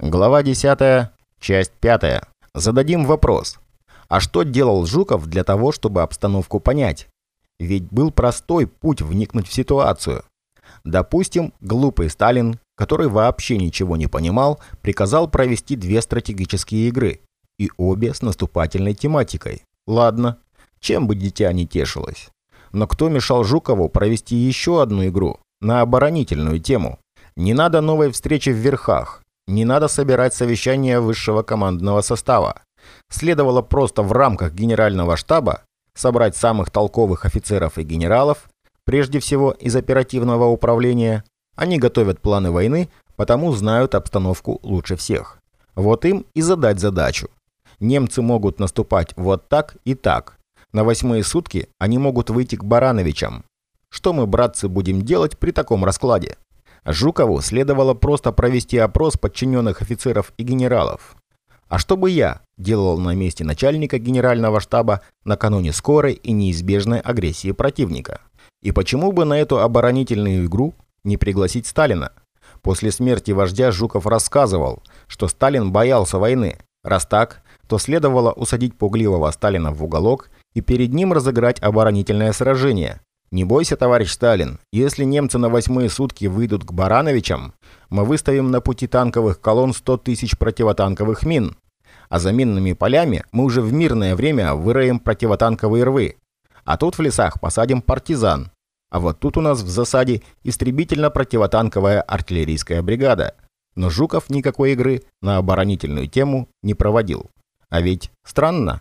Глава 10, часть 5. Зададим вопрос. А что делал Жуков для того, чтобы обстановку понять? Ведь был простой путь вникнуть в ситуацию. Допустим, глупый Сталин, который вообще ничего не понимал, приказал провести две стратегические игры, и обе с наступательной тематикой. Ладно, чем бы дитя не тешилось. Но кто мешал Жукову провести еще одну игру на оборонительную тему? Не надо новой встречи в верхах. Не надо собирать совещание высшего командного состава. Следовало просто в рамках генерального штаба собрать самых толковых офицеров и генералов, прежде всего из оперативного управления. Они готовят планы войны, потому знают обстановку лучше всех. Вот им и задать задачу. Немцы могут наступать вот так и так. На восьмые сутки они могут выйти к Барановичам. Что мы, братцы, будем делать при таком раскладе? Жукову следовало просто провести опрос подчиненных офицеров и генералов. А что бы я делал на месте начальника генерального штаба накануне скорой и неизбежной агрессии противника? И почему бы на эту оборонительную игру не пригласить Сталина? После смерти вождя Жуков рассказывал, что Сталин боялся войны. Раз так, то следовало усадить пугливого Сталина в уголок и перед ним разыграть оборонительное сражение, не бойся, товарищ Сталин, если немцы на восьмые сутки выйдут к Барановичам, мы выставим на пути танковых колонн 100 тысяч противотанковых мин. А за минными полями мы уже в мирное время выроем противотанковые рвы. А тут в лесах посадим партизан. А вот тут у нас в засаде истребительно-противотанковая артиллерийская бригада. Но Жуков никакой игры на оборонительную тему не проводил. А ведь странно.